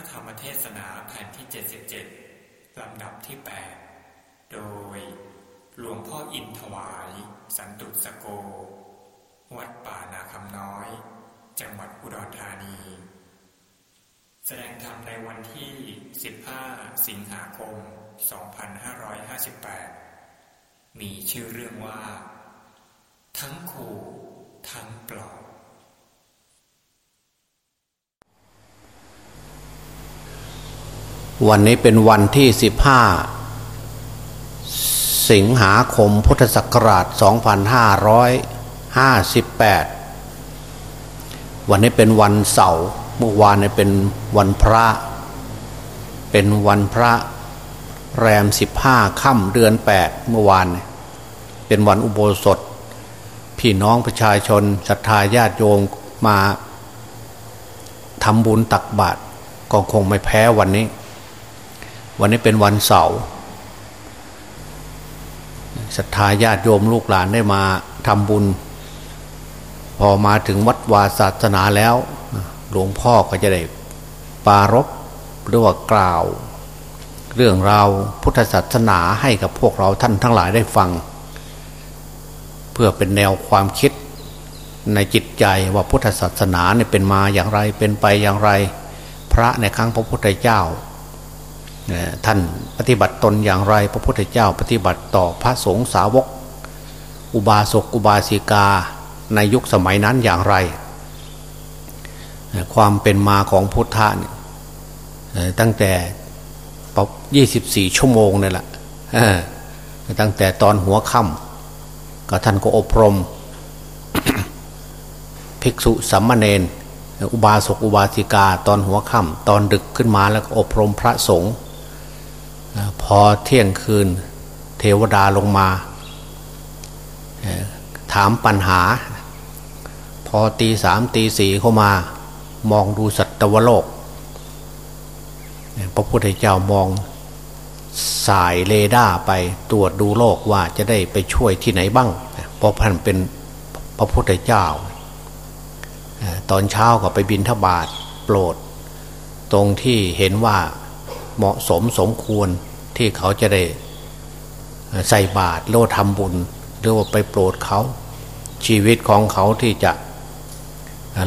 ระธรรมเทศนาแผ่นที่ 77 ลำดับที่ 8 โดย หลวงพ่ออินถวาย สันตุสโก วัดป่านาคำน้อย จังหวัดอุดรธานี แสดงธรรมในวันที่ 15 สิงหาคม 2558 มีชื่อเรื่องว่า ทั้งขู่ทั้งปลอบ วันนี้เป็นวันที่ 15 สิงหาคมพุทธศักราช 2558 วันนี้เป็นวันเสาร์เมื่อวานนี้เป็นวันพระ เป็นวันพระแรม 15ค่ำเดือน 8 เมื่อวาน เป็นวันอุโบสถ พี่น้องประชาชนศรัทธาญาติโยมมาทำบุญตักบาตรก็คงไม่แพ้วันนี้ วันนี้เป็นวันเสาร์ศรัทธาญาติโยมลูกหลานได้มาทำบุญ พอมาถึงวัดวาศาสนาแล้ว หลวงพ่อก็จะได้ปารบหรือว่ากล่าว เรื่องราวพุทธศาสนาให้กับพวกเราท่านทั้งหลายได้ฟัง เพื่อเป็นแนวความคิดในจิตใจว่าพุทธศาสนาเนี่ยเป็นมาอย่างไรเป็นไปอย่างไร พระในครั้งพระพุทธเจ้า ท่านปฏิบัติตนอย่างไร พระพุทธเจ้าปฏิบัติต่อพระสงฆ์สาวก อุบาสกอุบาสิกาในยุคสมัยนั้นอย่างไร ความเป็นมาของพุทธะตั้งแต่24ชั่วโมงนี่แหละตั้งแต่ตอนหัวค่ำก็ท่านก็อบรม ภิกษุสัมมาเนนอุบาสกอุบาสิกา ตอนหัวค่ำตอนดึกขึ้นมาแล้วก็อบรมพระสงฆ์ พอเที่ยงคืนเทวดาลงมา ถามปัญหา พอตีสามตีสี่เข้ามามองดูสัตวโลก พระพุทธเจ้ามองสายเลดาไปตรวจดูโลกว่าจะได้ไปช่วยที่ไหนบ้างเพราะท่านเป็นพระพุทธเจ้า ตอนเช้าก็ไปบินทบาทโปรด ตรงที่เห็นว่าเหมาะสมสมควร ที่เขาจะได้ใส่บาตรโลทำบุญ หรือว่าไปโปรดเขา ชีวิตของเขาที่จะ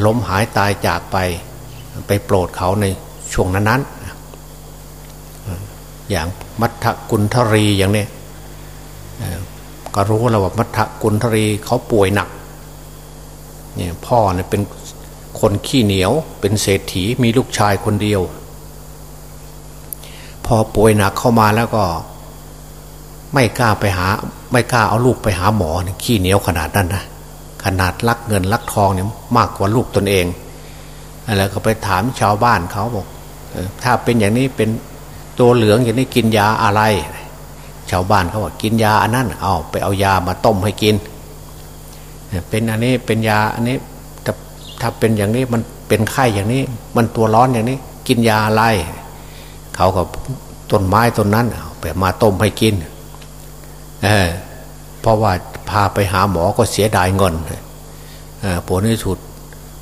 ล้มหายตายจากไป ไปโปรดเขาในช่วงนั้นๆ อย่างมัทกุลทรีอย่างนี้ก็รู้แล้วว่ามัทกุลทรีเขาป่วยหนักเนี่ยพ่อเนี่ยเป็นคนขี้เหนียวเป็นเศรษฐีมีลูกชายคนเดียว พอป่วยหนักเข้ามาแล้วก็ ไม่กล้าไปหา ไม่กล้าเอาลูกไปหาหมอขี้เหนียวขนาดนั้นนะขนาดลักเงินลักทองเนี่ยมากกว่าลูกตนเองแล้วก็ไปถามชาวบ้านเขาบอกถ้าเป็นอย่างนี้เป็นตัวเหลืองอย่างนี้กินยาอะไร ชาวบ้านเขาบอกกินยาอันนั้นเอาไปเอายามาต้มให้กิน เป็นอันนี้เป็นยาอันนี้ถ้าถ้าเป็นอย่างนี้มันเป็นไข้อย่างนี้ มันตัวร้อนอย่างนี้ กินยาอะไร เขาก็ต้นไม้ต้นนั้นไปมาต้มให้กินเเพราะว่าพาไปหาหมอก็เสียดายเงินผลที่สุด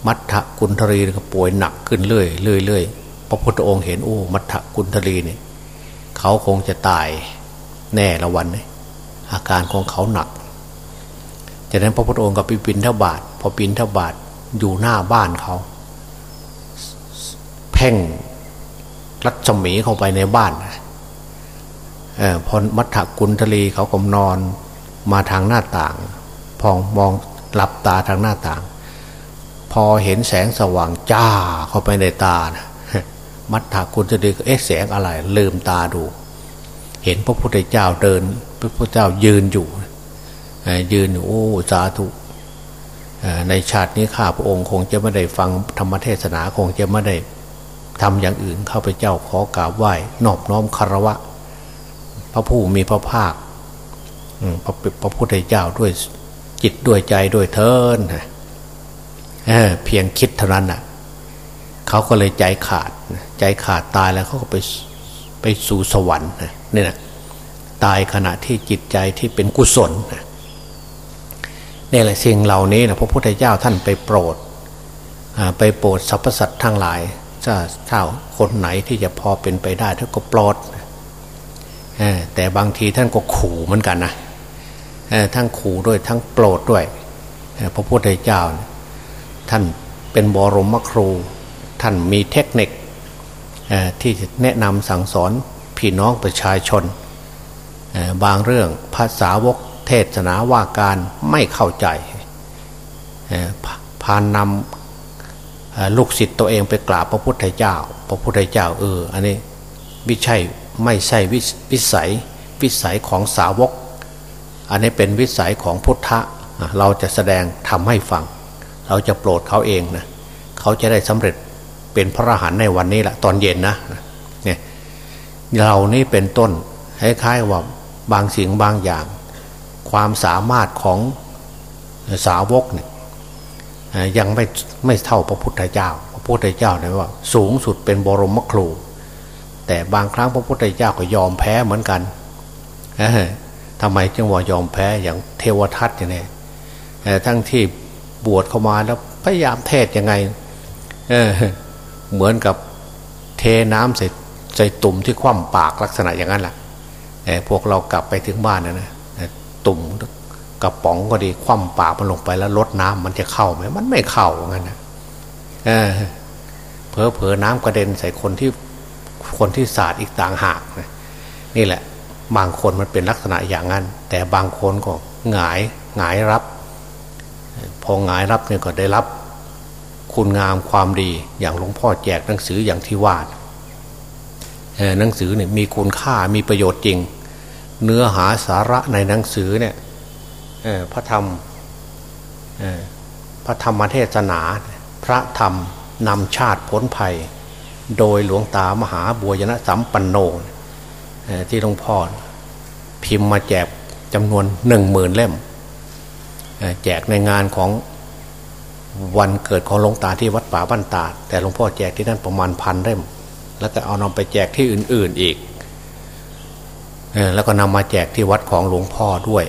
มัทธกุณทรีก็ป่วยหนักขึ้นเรื่อยเรื่อยเรื่อยพระพุทธองค์เห็นโอ้มัทธกุณทรีเนี่ยเขาคงจะตายแน่ละวันนี้อาการของเขาหนักจากนั้นพระพุทธองค์ก็ไปปินทบาทพอปินทบาทอยู่หน้าบ้านเขา เพ่ง รัศมีเข้าไปในบ้านอพอมัทกุลทลีเขาก็นอนมาทางหน้าต่าง พองมองหลับตาทางหน้าต่าง พอเห็นแสงสว่างจ้าเข้าไปในตานะมัทกุลทลีเอ๊ะแสงอะไร ลืมตาดู เห็นพระพุทธเจ้าเดิน พระพุทธเจ้ายืนอยู่ยืนโอ้สาธุในชาตินี้ข้าพระองค์คงจะไม่ได้ฟังธรรมเทศนาคงจะไม่ได้ ทำอย่างอื่นข้าพเจ้าขอกราบไหว้นอบน้อมคารวะ พระผู้มีพระภาคพระพระพุทธเจ้าด้วยจิตด้วยใจด้วยเทินเเพียงคิดเท่านั้นน่ะเขาก็เลยใจขาด ใจขาดตายแล้วเขาก็ไปไปสู่สวรรค์นี่นะตายขณะที่จิตใจที่เป็นกุศลนี่แหละสิ่งเหล่านี้นะพระพุทธเจ้าท่านไปโปรดไปโปรดสรรพสัตว์ทั้งหลาย ถ้าถ้าคนไหนที่จะพอเป็นไปได้ท่านก็ปลอดแต่บางทีท่านก็ขู่เหมือนกันนะทั้งขู่ด้วยทั้งโปรดด้วยพระพุทธเจ้า ท่านเป็นบรมครู ท่านมีเทคนิคที่แนะนำสั่งสอนพี่น้องประชาชน บางเรื่องภาษาวกเทศนาว่าการไม่เข้าใจพานนำ ลูกศิษย์ตัวเองไปกราบพระพุทธเจ้า พระพุทธเจ้าเออ อันนี้ไม่ใช่ไม่ใช่วิสัยวิสัยของสาวก อันนี้เป็นวิสัยของพุทธะเราจะแสดงทำให้ฟัง เราจะโปรดเขาเองนะเขาจะได้สำเร็จเป็นพระอรหันต์ในวันนี้แหละตอนเย็นนะเนี่ยเรานี่เป็นต้นคล้ายๆว่าบางสิ่งบางอย่าง ความสามารถของสาวกเนี่ย ยังไม่ไม่เท่าพระพุทธเจ้า พระพุทธเจ้าเนี่ยว่า สูงสุดเป็นบรมครู แต่บางครั้งพระพุทธเจ้าก็ยอมแพ้เหมือนกันทำไมจึงว่ายอมแพ้อย่างเทวทัตอย่างนี้ทั้งที่บวชเข้ามาแล้วพยายามเทศยังไงเเหมือนกับเทน้ำใส่ใส่ตุ่มที่คว่ำปากลักษณะอย่างนั้นแหละพวกเรากลับไปถึงบ้านนะนะตุ่ม กระป๋องก็ดี คว่ำปากมันลงไปแล้วลดน้ำมันจะเข้าไหมมันไม่เข้างั้นนะเพอเพอน้ำกระเด็นใส่คนที่คนที่สาดอีกต่างหากนะนี่แหละ บางคนมันเป็นลักษณะอย่างนั้น แต่บางคนก็หงายหงายรับ พอหงายรับเนี่ยก็ได้รับ คุณงามความดีอย่างหลวงพ่อแจกหนังสืออย่างที่วาดหนังสือเนี่ยมีคุณค่ามีประโยชน์จริง เนื้อหาสาระในหนังสือเนี่ย พระธรรมพระธรรมเทศนา พระธรรมนำชาติพ้นภัย โดยหลวงตามหาบัวยนะสัมปันโนที่หลวงพ่อพิมพ์มาแจกจำนวนหนึ่งหมื่นเล่ม แจกในงานของวันเกิดของหลวงตาที่วัดป่าบ้านตาดแต่หลวงพ่อแจกที่นั่นประมาณพันเล่ม แล้วก็เอานำไปแจกที่อื่น ๆอีกแล้วก็นำมาแจกที่วัดของหลวงพ่อด้วย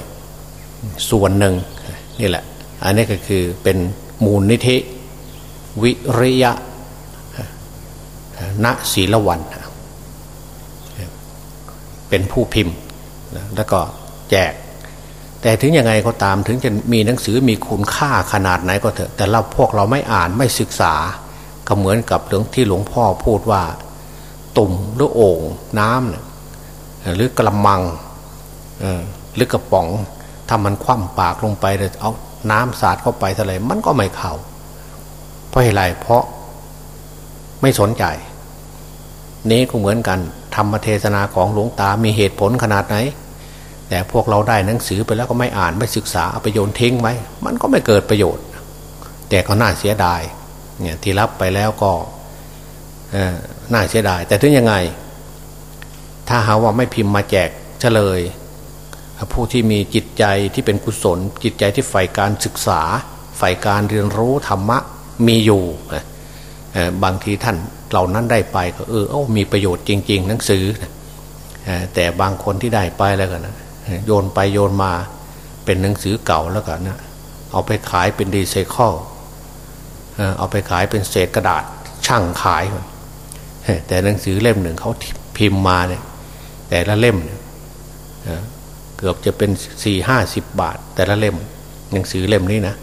ส่วนหนึ่งนี่แหละ อันนี้ก็คือเป็นมูลนิธิวิริยะณศีลวัน เป็นผู้พิมพ์แล้วก็แจก แต่ถึงยังไงก็ตามถึงจะมีหนังสือมีคุณค่าขนาดไหนก็เถอะ แต่เราพวกเราไม่อ่านไม่ศึกษา ก็เหมือนกับเรื่องที่หลวงพ่อพูดว่า ตุ่มหรือโอ่งน้ำหรือกระมังหรือกระป๋อง ถ้ามันคว่ำปากลงไปเลยเอาน้ำสาดเข้าไปทะเลมันก็ไม่เข้าเพราะอะไรเพราะไม่สนใจ นี้ก็เหมือนกันธรรมเทศนาของหลวงตามีเหตุผลขนาดไหน แต่พวกเราได้หนังสือไปแล้วก็ไม่อ่านไม่ศึกษาเอาไปโยนทิ้งไว้มันก็ไม่เกิดประโยชน์ แต่ก็น่าเสียดายเนี่ยที่รับไปแล้วก็น่าเสียดาย แต่ถึงยังไง ถ้าหาว่าไม่พิมพ์มาแจกเฉลย ผู้ที่มีจิตใจที่เป็นกุศล จิตใจที่ใฝ่การศึกษาใฝ่การเรียนรู้ธรรมะมีอยู่บางทีท่านเหล่านั้นได้ไปก็เออโอ้มีประโยชน์จริง ๆ หนังสือแต่บางคนที่ได้ไปแล้วกันนะโยนไปโยนมาเป็นหนังสือเก่าแล้วกันนะเอาไปขายเป็นดีไซเคิลเอาไปขายเป็นเศษกระดาษช่างขายแต่หนังสือเล่มหนึ่งเขาพิมพ์มาเนี่ยแต่ละเล่มเกือบจะเป็นสี่ห้าสิบบาท แต่ละเล่มหนังสือเล่มนี้นะ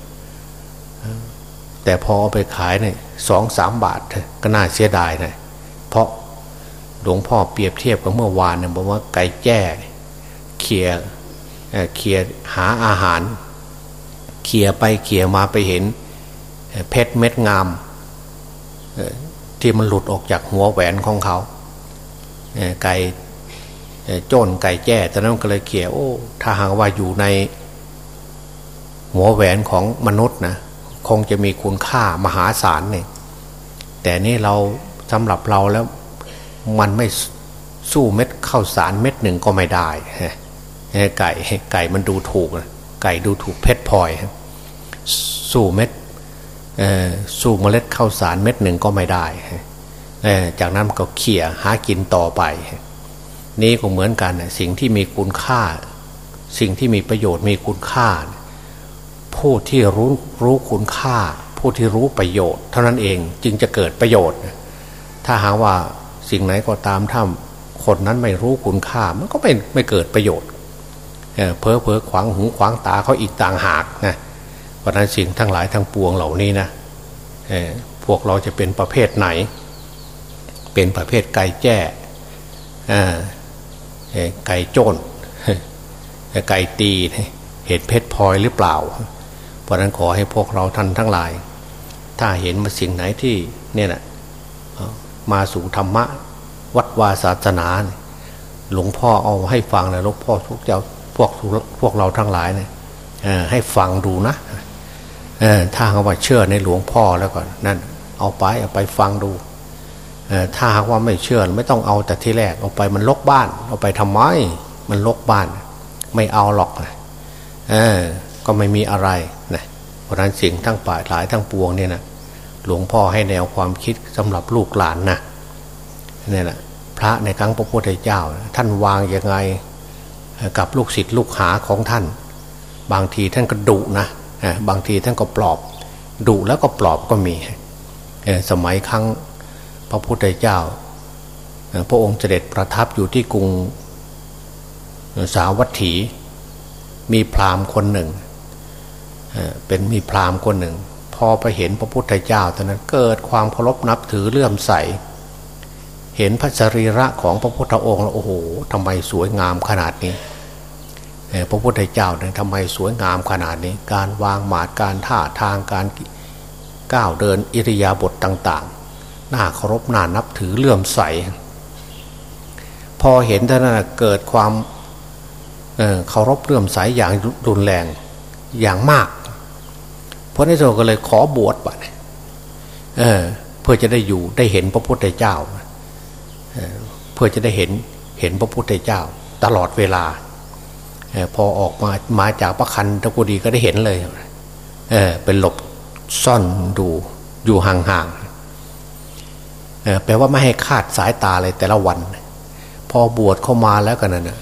แต่พอเอาไปขายเนี่ยสองสามบาท ก็น่าเสียดายนะเพราะหลวงพ่อเปรียบเทียบกับเมื่อวานเนี่ยบอกว่าไก่แจ้เขี่ยเขี่ยหาอาหาร เขี่ยไปเขี่ยมาไปเห็น เพชรเม็ดงาม ที่มันหลุดออกจากหัวแหวนของเขาไก่ โจนไก่แจ้ตอนนั้นก็เลยเขี่ยโอ้ถ้าหากว่าอยู่ใน หัวแหวนของมนุษย์นะคงจะมีคุณค่ามหาศาลเนี่ยแต่นี่เราสำหรับเราแล้วมันไม่สู้เม็ดข้าวสารเม็ดหนึ่งก็ไม่ได้ไก่ไก่มันดูถูกไก่ดูถูกเพชรพลอยสู้เม็ดสู้เมล็ดข้าวสารเม็ดหนึ่งก็ไม่ได้จากนั้นก็เขี่ยหากินต่อไป นี่ก็เหมือนกันสิ่งที่มีคุณค่า สิ่งที่มีประโยชน์มีคุณค่า ผู้ที่รู้รู้คุณค่า ผู้ที่รู้ประโยชน์ เท่านั้นเองจึงจะเกิดประโยชน์ ถ้าหาว่าสิ่งไหนก็ตามถ้าคนนั้นไม่รู้คุณค่ามันก็ไม่ไม่เกิดประโยชน์เพอเพอขวางหูขวางตาเขาอีกต่างหากนะเพราะนั้นสิ่งทั้งหลายทั้งปวงเหล่านี้นะพวกเราจะเป็นประเภทไหน เป็นประเภทไก่แจ้ ไก่โจนไก่ตีเห็ดเพชรพลอยหรือเปล่า เพราะนั้นขอให้พวกเราท่านทั้งหลาย ถ้าเห็นมาสิ่งไหนที่เนี่ยนะมาสู่ธรรมะ วัดวาศาสนา หลวงพ่อเอาให้ฟังนะหลวงพ่อทุกเจ้าพวกพวกเราทั้งหลายเนี่ยให้ฟังดูนะถ้าเขาว่าเชื่อในหลวงพ่อแล้วก่อนนั่นเอาไปเอาไปฟังดู ถ้าหากว่าไม่เชื่อไม่ต้องเอาแต่ที่แรกเอาไปมันลกบ้าน เอาไปทำไม มันลกบ้าน ไม่เอาหรอกนะก็ไม่มีอะไรนะเพราะนั้นสิ่งทั้งป่าหลายทั้งปวงเนี่ยนะหลวงพ่อให้แนวความคิดสำหรับลูกหลานนะนี่แหละพระในครั้งพระพุทธเจ้า ท่านวางยังไงกับลูกศิษย์ลูกหาของท่าน บางทีท่านก็ดุนะบางทีท่านก็ปลอบดุแล้วก็ปลอบก็มีสมัยครั้ง พระพุทธเจ้า พระองค์เสด็จประทับอยู่ที่กรุงสาวัตถี มีพราหมณ์คนหนึ่ง เป็นมีพราหมณ์คนหนึ่ง พอไปเห็นพระพุทธเจ้าตอนนั้นเกิดความเคารพนับถือเลื่อมใส เห็นพระสรีระของพระพุทธองค์แล้วโอ้โหทำไมสวยงามขนาดนี้พระพุทธเจ้าเนี่ยทำไมสวยงามขนาดนี้ การวางหมาดการท่าทางการก้าวเดินอิริยาบถต่าง น่าเคารพน่านับถือเลื่อมใส พอเห็นท่านเกิดความเคารพเลื่อมใสอย่างรุนแรงอย่างมากพระในโซก็เลยขอบวชไปเเพื่อจะได้อยู่ได้เห็นพระพุทธเจ้าเเพื่อจะได้เห็นเห็นพระพุทธเจ้า ตลอดเวลาพอออกมามาจากพระคันตะกุดีก็ได้เห็นเลยเเป็นหลบซ่อนดูอยู่ห่างๆ แปลว่าไม่ให้คาดสายตาเลยแต่ละวัน พอบวชเข้ามาแล้วกันนะ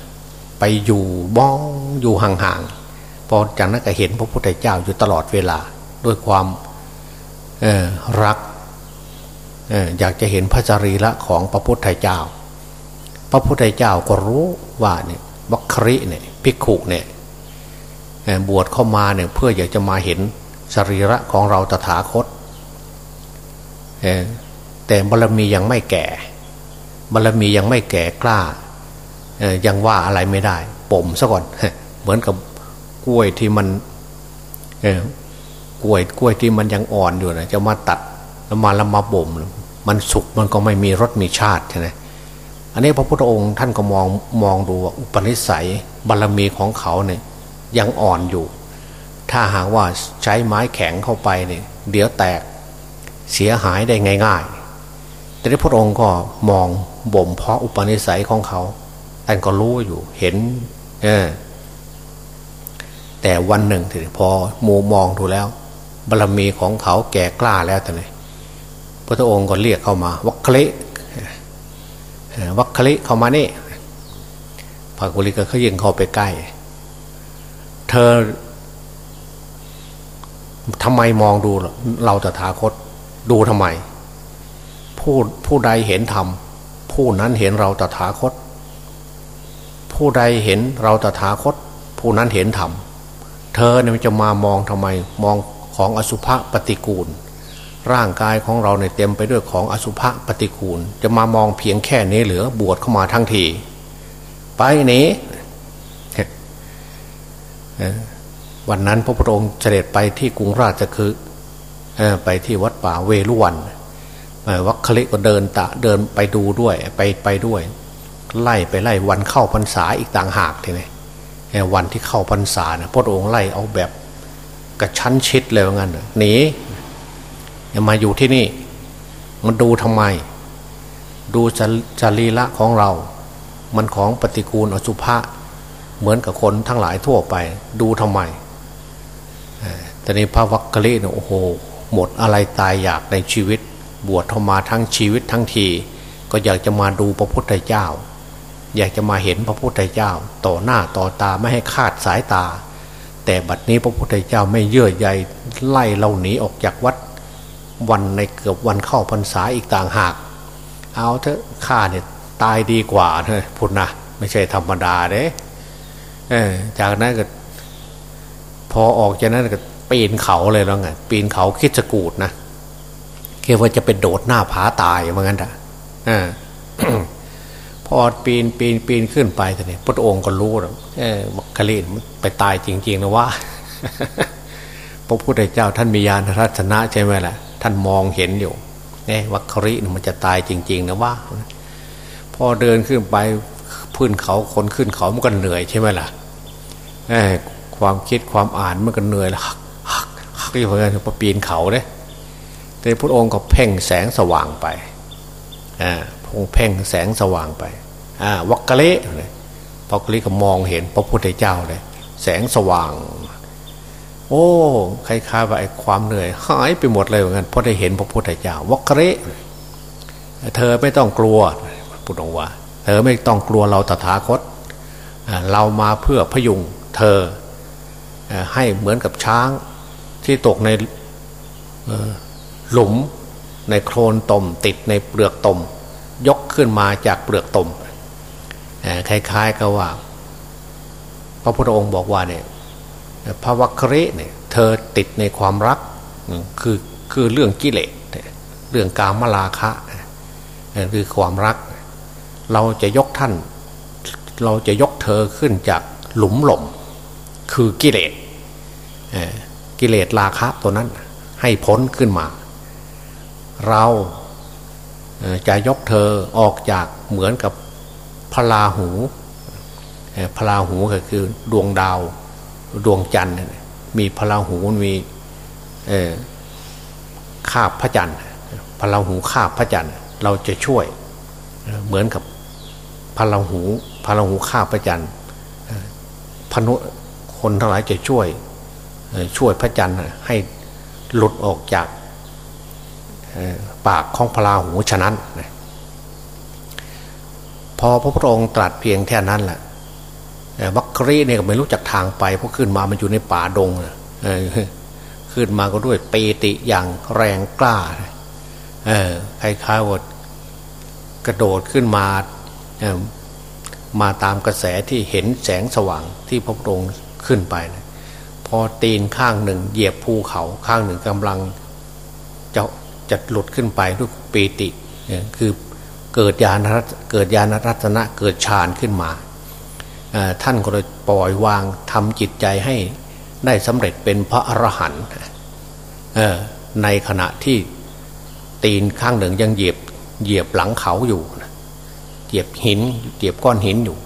ไปอยู่บ้องอยู่ห่างๆพอจากนั้นก็เห็นพระพุทธเจ้าอยู่ตลอดเวลาด้วยความรักอยากจะเห็นพระจรีละของพระพุทธเจ้า พระพุทธเจ้าก็รู้ว่าเนี่ยวัคริเนี่ยภิกขุเนี่ยบวชเข้ามาเนี่ยเพื่ออยากจะมาเห็นสรีระของเราตถาคต แต่บารมียังไม่แก่ บารมียังไม่แก่กล้ายังว่าอะไรไม่ได้ป่มซะก่อน เหมือนกับกล้วยที่มันกล้วยกล้วยที่มันยังอ่อนอยู่นะจะมาตัดแล้วมาแล้วมาบ่มมันสุกมันก็ไม่มีรสมีชาติใช่ไหมอันนี้พระพุทธองค์ท่านก็มองมองดูว่าอุปนิสัยบารรมีของเขาเนี่ยยังอ่อนอยู่ ถ้าหากว่าใช้ไม้แข็งเข้าไปเนี่ยเดี๋ยวแตกเสียหายได้ง่ายๆ แต่ที่พระองค์ก็มองบ่มเพาะอุปนิสัยของเขาท่านก็รู้อยู่เห็น เออ แต่วันหนึ่งถึงพอมูมองดูแล้วบารรมีของเขาแก่กล้าแล้วแต่ไหนพระองค์ก็เรียกเข้ามา วัคคิวัคคิเข้ามานี่พระกุลิก็เขายิงเข้าไปใกล้ เธอทำไมมองดูเราตถาคตดูทำไม ผู้ผู้ใดเห็นธรรมผู้นั้นเห็นเราตถาคต ผู้ใดเห็นเราตถาคต ผู้นั้นเห็นธรรมเธอเนี่ยจะมามองทำไมมองของอสุภะปฏิกูล ร่างกายของเราเนี่ยเต็มไปด้วยของอสุภะปฏิกูล จะมามองเพียงแค่นี้เหลือบวชเข้ามาทั้งทีไปนี้วันนั้นพระพุทธองค์เสด็จไปที่กรุงราชคือไปที่วัดป่าเวลุวัน วัคคลิก็เดินตะเดินไปดูด้วยไปไปด้วย ไล่ไปไล่วันเข้าพรรษาอีกต่างหากทีนี้วันที่เข้าพรรษานะพระองค์ไล่เอาแบบกระชั้นชิดเลยว่างั้นหนีอย่ามาอยู่ที่นี่ มันดูทำไม ดูจารีละของเรา มันของปฏิกูลอสุภะเหมือนกับคนทั้งหลายทั่วไป ดูทำไมแต่ในพระวัคคิเนี่ยโอ้โห หมดอะไรตายอยากในชีวิต บวชเข้ามาทั้งชีวิตทั้งที ก็อยากจะมาดูพระพุทธเจ้า อยากจะมาเห็นพระพุทธเจ้า ต่อหน้าต่อตาไม่ให้คาดสายตา แต่บัดนี้พระพุทธเจ้าไม่เยื่อใยไล่เราหนีออกจากวัดวันในเกือบวันเข้าพรรษาอีกต่างหาก เอาเถอะข้าเนี่ยตายดีกว่าเนยพุทธนะไม่ใช่ธรรมดาเด้เออจากนั้นก็พอออกจากนั้นก็ปีนเขาเลยแล้วไงปีนเขาคิดจะกูดนะ เกี่ว่าจะเป็นโดดหน้าผาตายเหมือนกันอะพอปีนปีนปีนขึ้นไปแต่เนี่ยพระองค์ก็รู้แล้วเออมัคคลีนไปตายจริง ๆ นะว่าพระพุทธเจ้าท่านมีญาณรัตนะใช่ไหมล่ะ ท่านมองเห็นอยู่เนี่ยวัคคริมันจะตายจริง ๆ นะว่า พอเดินขึ้นไปพื้นเขาคนขึ้นเขามันก็เหนื่อยใช่ไหมล่ะความคิดความอ่านมันก็เหนื่อยละฮักฮักที่เพื่อนพอปีนเขาเนี่ย แต่พระองค์ก็เพ่งแสงสว่างไปอ่าพงเพ่งแสงสว่างไปอ่าวัคกะเลเลยพอกะเลก็มองเห็นพระพุทธเจ้าเลย แสงสว่าง โอ้คล้ายๆว่าไอ้ความเหนื่อยหายไปหมดเลยเหมือนกันพอได้เห็นพระพุทธเจ้าวัคกะเลเธอไม่ต้องกลัวพุทธองว่า เธอไม่ต้องกลัวเราตถาคต เรามาเพื่อพยุงเธอให้เหมือนกับช้างที่ตกใน หลุมในโคลนตม ติดในเปลือกตม ยกขึ้นมาจากเปลือกตมคล้ายๆกับว่า พระพุทธองค์บอกว่าเนี่ยพระวัคเรเนี่ยเธอติดในความรักคือคือเรื่องกิเลสเรื่องกามลาคะคือความรัก เราจะยกท่าน เราจะยกเธอขึ้นจากหลุมหล่มคือกิเลสกิเลสราคะตัวนั้นให้พ้นขึ้นมา เราจะยกเธอออกจากเหมือนกับพลาหูพลาหูก็คือดวงดาวดวงจันทร์มีพลาหูมีคาบพระจันทร์พลาหูคาบพระจันทร์เราจะช่วยเหมือนกับพลาหูพลาหูคาบพระจันทร์พนุคนทั้งหลายจะช่วยช่วยพระจันทร์ให้หลุดออกจาก ปากของพลาหูฉะนั้น พอพระพุทธองค์ตรัสเพียงแค่นั้นแหละวัครีเนี่ยไม่รู้จักทางไปเพราะขึ้นมามันอยู่ในป่าดงขึ้นมาก็ด้วยเปติอย่างแรงกล้าเออคล้ายๆว่ากระโดดขึ้นมามาตามกระแสที่เห็นแสงสว่างที่พระพุทธองค์ขึ้นไปนะพอตีนข้างหนึ่ง เหยียบภูเขาข้างหนึ่งกำลังจะ จะหลุดขึ้นไปด้วยปีติคือเกิดญาณรัตเกิดญาณรัตนะเกิดฌานขึ้นมา ท่านก็เลยปล่อยวางทำจิตใจให้ได้สำเร็จเป็นพระอรหันต์ในขณะที่ตีนข้างหนึ่งยังเหยียบเหยียบหลังเขาอยู่เหยียบหินเหยียบก้อนหินอยู่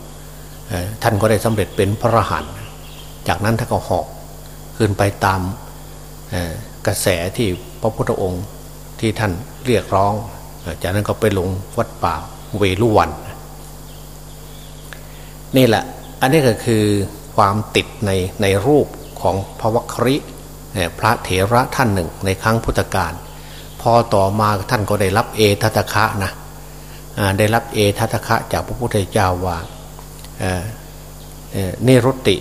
ท่านก็ได้สำเร็จเป็นพระอรหันต์จากนั้นท่านก็หอกขึ้นไปตามกระแสที่พระพุทธองค์ ที่ท่านเรียกร้อง จากนั้นก็ไปลงวัดป่าเวลุวัน นี่แหละ อันนี้ก็คือความติดในในรูปของพระวัคริพระเถระท่านหนึ่งในครั้งพุทธกาลพอต่อมาท่านก็ได้รับเอทัตคะนะได้รับเอทัตคะจากพระพุทธเจ้าว่าเนรุติ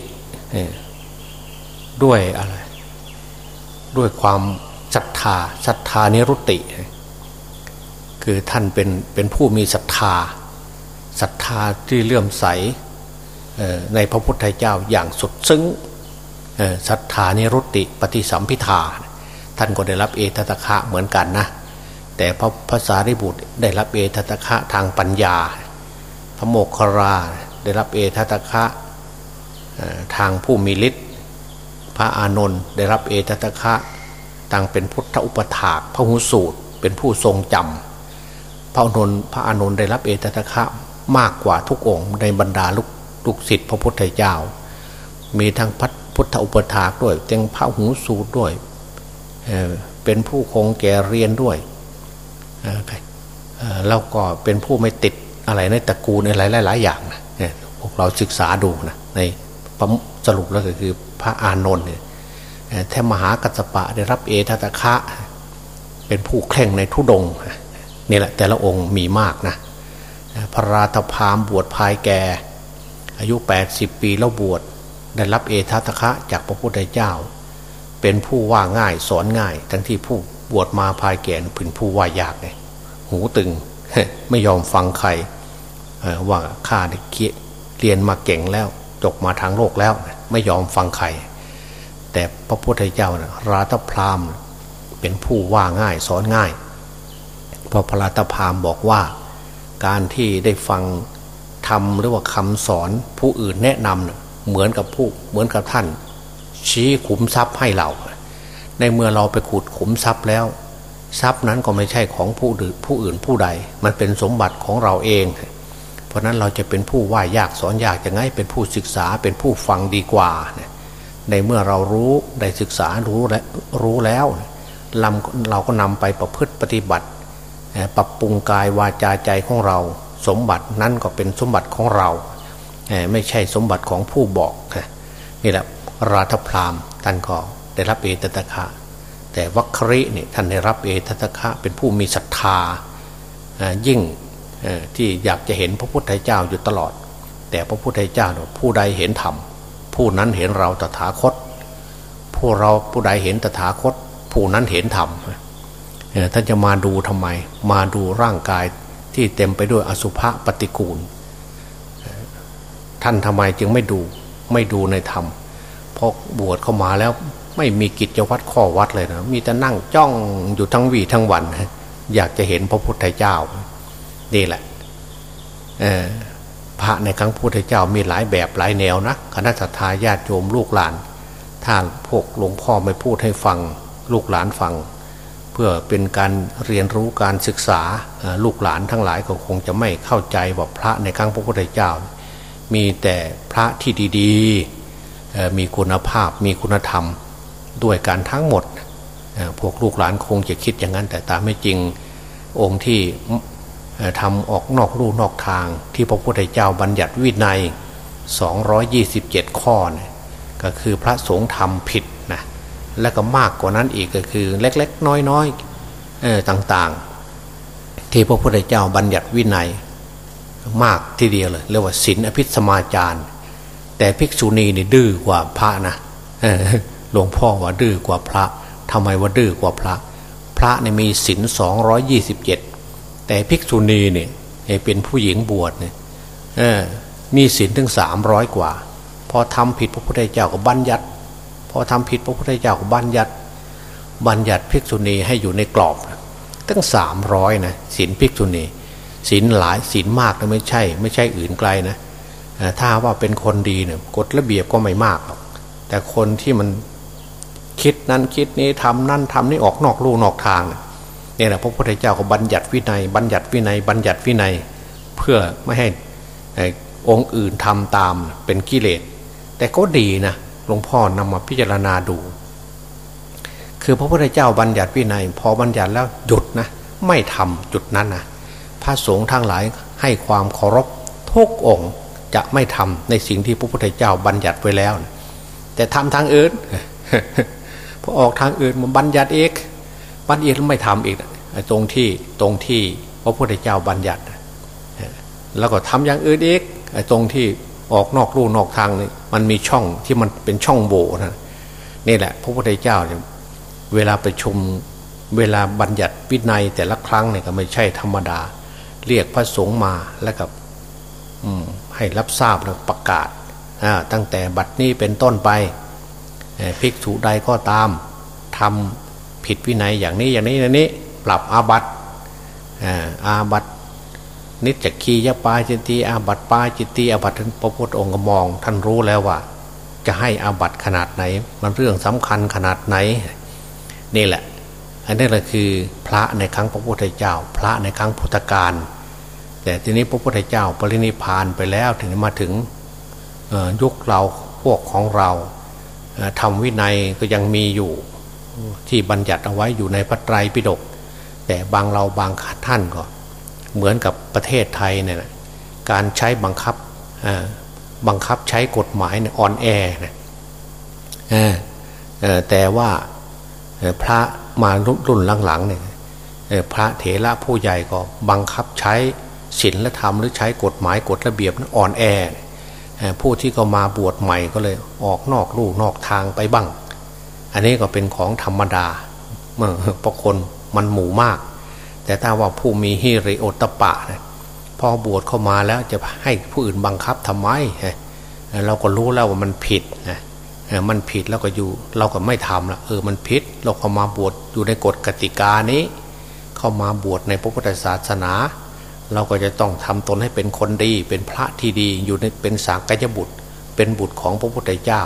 ด้วยอะไร ด้วยความ ศรัทธาศรัทธานิรุติ คือท่านเป็นเป็นผู้มีศรัทธาศรัทธาที่เลื่อมใสในพระพุทธเจ้าอย่างสุดซึ้งศรัทธานิรุติปฏิสัมพิทาท่านก็ได้รับเอตตะคะเหมือนกันนะแต่พระภาษาริบุตรได้รับเอตตะคะทางปัญญา พระโมคคราได้รับเอตตะคะทางผู้มีฤทธิ์พระอานนท์ได้รับเอตตะคะ ต่างเป็นพุทธอุปถากพระหุสูตรเป็นผู้ทรงจำพระอนุนพระอนุนได้รับเอตตะคะมากกว่าทุกองค์ในบรรดาลูกลูกศิษย์พระพุทธเจ้า มีทั้งพัทพุทธอุปถากด้วยเต็งพระหูสูตรด้วยเเป็นผู้คงแก่เรียนด้วยแล้วก็เป็นผู้ไม่ติดอะไรในตระกูลอะไรหลาย ๆ อย่างนะพวกเราศึกษาดูนะในสรุปแล้วก็คือพระอานนท์เนี่ย แทมหากัสปะได้รับเอทัตคะ เป็นผู้เคร่งในทุดงนี่แหละแต่ละองค์มีมากนะพระราธพามบวชภายแก่ อายุ 80 ปีแล้วบวชได้รับเอทัตคะจากพระพุทธเจ้า เป็นผู้ว่าง่ายสอนง่าย ทั้งที่ผู้บวชมาภายแก่เป็นผู้ว่ายากเลยหูตึงไม่ยอมฟังใครว่าข้าเรียนมาเก่งแล้วจบมาทางโลกแล้ว ไม่ยอมฟังใคร แต่พระพุทธเจ้านะราตพรามเป็นผู้ว่าง่ายสอนง่ายพอพระราตพรามบอกว่า การที่ได้ฟังทำหรือว่าคำสอนผู้อื่นแนะนำเหมือนกับผู้เหมือนกับท่าน ชี้ขุมทรัพย์ให้เรา ในเมื่อเราไปขุดขุมทรัพย์แล้ว ทรัพย์นั้นก็ไม่ใช่ของผู้อื่นผู้อื่นผู้ใด มันเป็นสมบัติของเราเอง เพราะนั้นเราจะเป็นผู้ว่ายากสอนยากจะไงเป็นผู้ศึกษาเป็นผู้ฟังดีกว่า ในเมื่อเรารู้ได้ศึกษารู้และรู้แล้วเราก็นำไปประพฤติปฏิบัติ ปรับปรุงกายวาจาใจของเรา สมบัตินั้นก็เป็นสมบัติของเรา ไม่ใช่สมบัติของผู้บอกนี่แหละราธพรามท่านก็ได้รับเอตตะคะแต่วัครินี่ท่านได้รับเอตตะคะเป็นผู้มีศรัทธายิ่งที่อยากจะเห็นพระพุทธเจ้าอยู่ตลอด แต่พระพุทธเจ้าผู้ใดเห็นธรรม ผู้นั้นเห็นเราตถาคต ผู้เราผู้ใดเห็นตถาคต ผู้นั้นเห็นธรรมท่านจะมาดูทำไม มาดูร่างกายที่เต็มไปด้วยอสุภะปฏิกูล ท่านทำไมจึงไม่ดูไม่ดูในธรรมเพราะบวชเข้ามาแล้วไม่มีกิจวัตรข้อวัดเลยนะ มีแต่นั่งจ้องอยู่ทั้งวีทั้งวัน อยากจะเห็นพระพุทธเจ้า นี่แหละ พระในครั้งพุทธเจ้ามีหลายแบบหลายแนวนะคณะทาญาติโยมลูกหลาน ถ้าพวกหลวงพ่อไม่พูดให้ฟังลูกหลานฟัง เพื่อเป็นการเรียนรู้การศึกษาลูกหลานทั้งหลายก็คงจะไม่เข้าใจว่าพระในครั้งพระพุทธเจ้า มีแต่พระที่ดีๆมีคุณภาพมีคุณธรรมด้วยการทั้งหมดพวกลูกหลานคงจะคิดอย่างนั้นแต่ตามไม่จริงองค์ที่ ทำออกนอกรูนอกทาง ที่พระพุทธเจ้าบัญญัติวินัย 227 ข้อก็คือพระสงฆ์ทำผิดนะและก็มากกว่านั้นอีกก็คือเล็ก ๆ น้อยๆต่างๆ ที่พระพุทธเจ้าบัญญัติวินัย มากทีเดียวเลยเรียกว่าศีลอภิสมาจารแต่ภิกษุณีนี่ดื้อกว่าพระนะหลวงพ่อว่าดื้อกว่าพระทำไมว่าดื้อกว่าพระ พระเนี่ยมีศีลสองร้อยยี่สิบเจ็ด แต่ภิกษุณีเนี่ยเป็นผู้หญิงบวชเนี่ยมีศีลถึงสามร้อยกว่า พอทำผิดพระพุทธเจ้าก็บัญญัติ พอทำผิดพระพุทธเจ้าก็บัญญัติ บัญญัติภิกษุณีให้อยู่ในกรอบตั้งสามร้อยนะศีลภิกษุณีศีลหลายศีลมากนะไม่ใช่ ไม่ใช่อื่นไกลนะถ้าว่าเป็นคนดีเนี่ยกฎระเบียบก็ไม่มากหรอกแต่คนที่มันคิดนั้นคิดนี้ทำนั่นทำนี่ออกนอกลู่นอกทางเนี่ยแหละพระพุทธเจ้าก็บัญญัติวินัย บัญญัติวินัย บัญญัติวินัย เพื่อไม่ให้องค์อื่นทำตามเป็นกิเลส แต่ก็ดีนะหลวงพ่อนำมาพิจารณาดู คือพระพุทธเจ้าบัญญัติวินัย พอบัญญัติแล้วหยุดนะไม่ทำจุดนั้นนะพระสงฆ์ทั้งหลายให้ความเคารพทุกองค์จะไม่ทำในสิ่งที่พระพุทธเจ้าบัญญัติไว้แล้ว แต่ทำทางอื่นพอออกทางอื่นมันบัญญัติเอก บัญญัติแล้วไม่ทำอีกตรงที่ตรงที่พระพุทธเจ้าบัญญัติ แล้วก็ทำอย่างอื่นเอกตรงที่ออกนอกรูนอกทางนี่มันมีช่องที่มันเป็นช่องโบนะนี่แหละ พระพุทธเจ้าเนี่ยเวลาประชุมเวลาบัญญัติวินัยแต่ละครั้งเนี่ยก็ไม่ใช่ธรรมดา เรียกพระสงฆ์มาแล้วกับให้รับทราบแล้วประกาศตั้งแต่บัดนี้เป็นต้นไปภิกษุใดก็ตามทำ ผิดวินัยอย่างนี้อย่างนี้อย่างนี้ ปรับอาบัตอาบัตนิจคียปาจิตตีอาบัตปาจิตตีอาบัตท่านพระพุทธองค์มอง ท่านรู้แล้วว่า จะให้อาบัตขนาดไหน มันเรื่องสำคัญขนาดไหน นี่แหละ อันนี้แหละคือพระในครั้งพระพุทธเจ้า พระในครั้งพุทธกาลแต่ทีนี้พระพุทธเจ้าปรินิพานไปแล้วถึงมาถึงยุคเราพวกของเราทำวินัยก็ยังมีอยู่ ที่บัญญัติเอาไว้อยู่ในพระไตรปิฎกแต่บางเราบางท่านก็เหมือนกับประเทศไทยเนี่ยการใช้บังคับบังคับใช้กฎหมายเนี่ยอ่อนแอนะแต่ว่าพระมารุ่นหลังๆเนี่ยพระเถระผู้ใหญ่ก็บังคับใช้ศีลธรรมหรือใช้กฎหมายกฎระเบียบอ่อนแอผู้ที่ก็มาบวชใหม่ก็เลยออกนอกลู่นอกทางไปบ้าง อันนี้ก็เป็นของธรรมดาเมื่อพราะคนมันหมู่มากแต่แต่ถ้าว่าผู้มีฮิริโอตปะนะพอบวชเข้ามาแล้วจะให้ผู้อื่นบังคับทำไมเราก็รู้แล้วว่ามันผิดนะมันผิดแล้วก็อยู่เราก็ไม่ทำละเออมันผิด เราเข้ามาบวชอยู่ในกฎกติกานี้ เข้ามาบวชในพระพุทธศาสนา เราก็จะต้องทำตนให้เป็นคนดี เป็นพระที่ดีอยู่ในเป็นสากยบุตร เป็นบุตรของพระพุทธเจ้า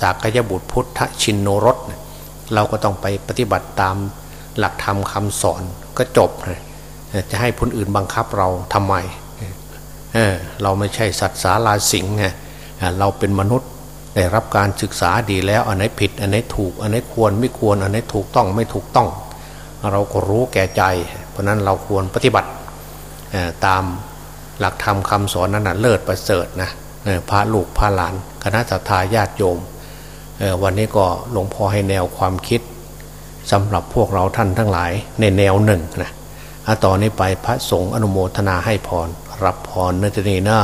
สากยบุตรพุทธชินโนรสเราก็ต้องไปปฏิบัติตามหลักธรรมคาสอนก็จบจะให้คนอื่นบังคับเราทำไมเเราไม่ใช่สัตว์สาราสิงไงเราเป็นมนุษย์ได้รับการศึกษาดีแล้ว อันไหนผิด อันไหนถูก อันไหนควรไม่ควร อันไหนถูกต้องไม่ถูกต้อง เราก็รู้แก่ใจ เพราะนั้นเราควรปฏิบัติตามหลักธรรมคาสอนนั้นนะเลิศประเสริฐนะพระลูกพระหลาน คณะสัตยาญาติโยม วันนี้ก็หลวงพ่อให้แนวความคิดสำหรับพวกเราท่านทั้งหลายในแนวหนึ่งนะต่อนนี้ไปพระสงฆ์อนุโมทนาให้พร รับพรเนตนีนะ